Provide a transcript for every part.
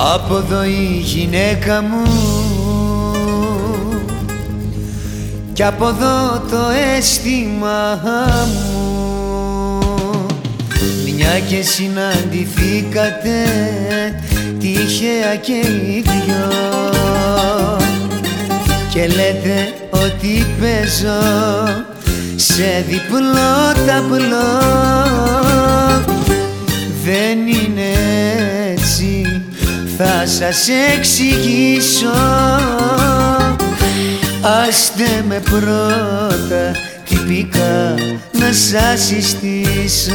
Από εδώ η γυναίκα μου. Κι από εδώ το αίσθημα μου. Μια και συναντηθήκατε τυχαία και οι δυο. Και λέτε ότι παίζω σε διπλό ταμπλό θα σας εξηγήσω. Άστε με πρώτα τυπικά να σας συστήσω.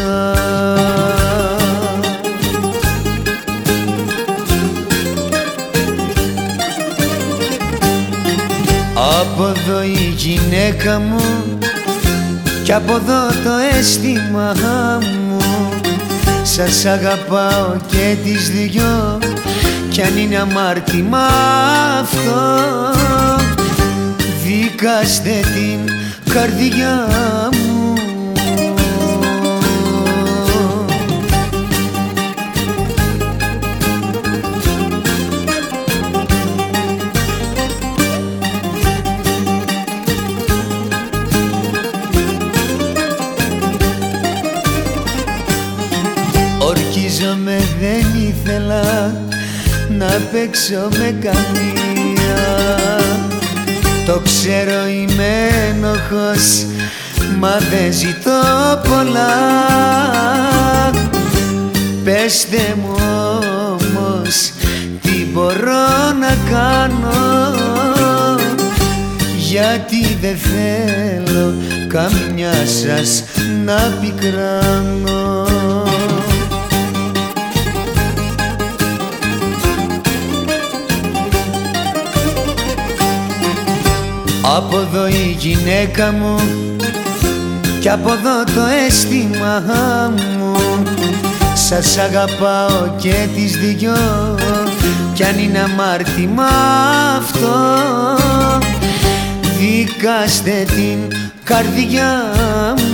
Από εδώ η γυναίκα μου κι από εδώ το αίσθημα μου. Σας αγαπάω και τις δυο κι αν είναι αμάρτημα αυτό Δικάστε την καρδιά μου. Ορκίζομαι δεν ήθελα να παίξω με καμία. Το ξέρω είμαι ένοχος μα δεν ζητώ πολλά. Πεςτε μου όμως τι μπορώ να κάνω. Γιατί δεν θέλω καμιά σας να πικράνω Από εδώ η γυναίκα μου κι από εδώ το αίσθημα μου. Σας αγαπάω και τις δυο κι αν είναι αμάρτημα αυτό Δικάστε την καρδιά μου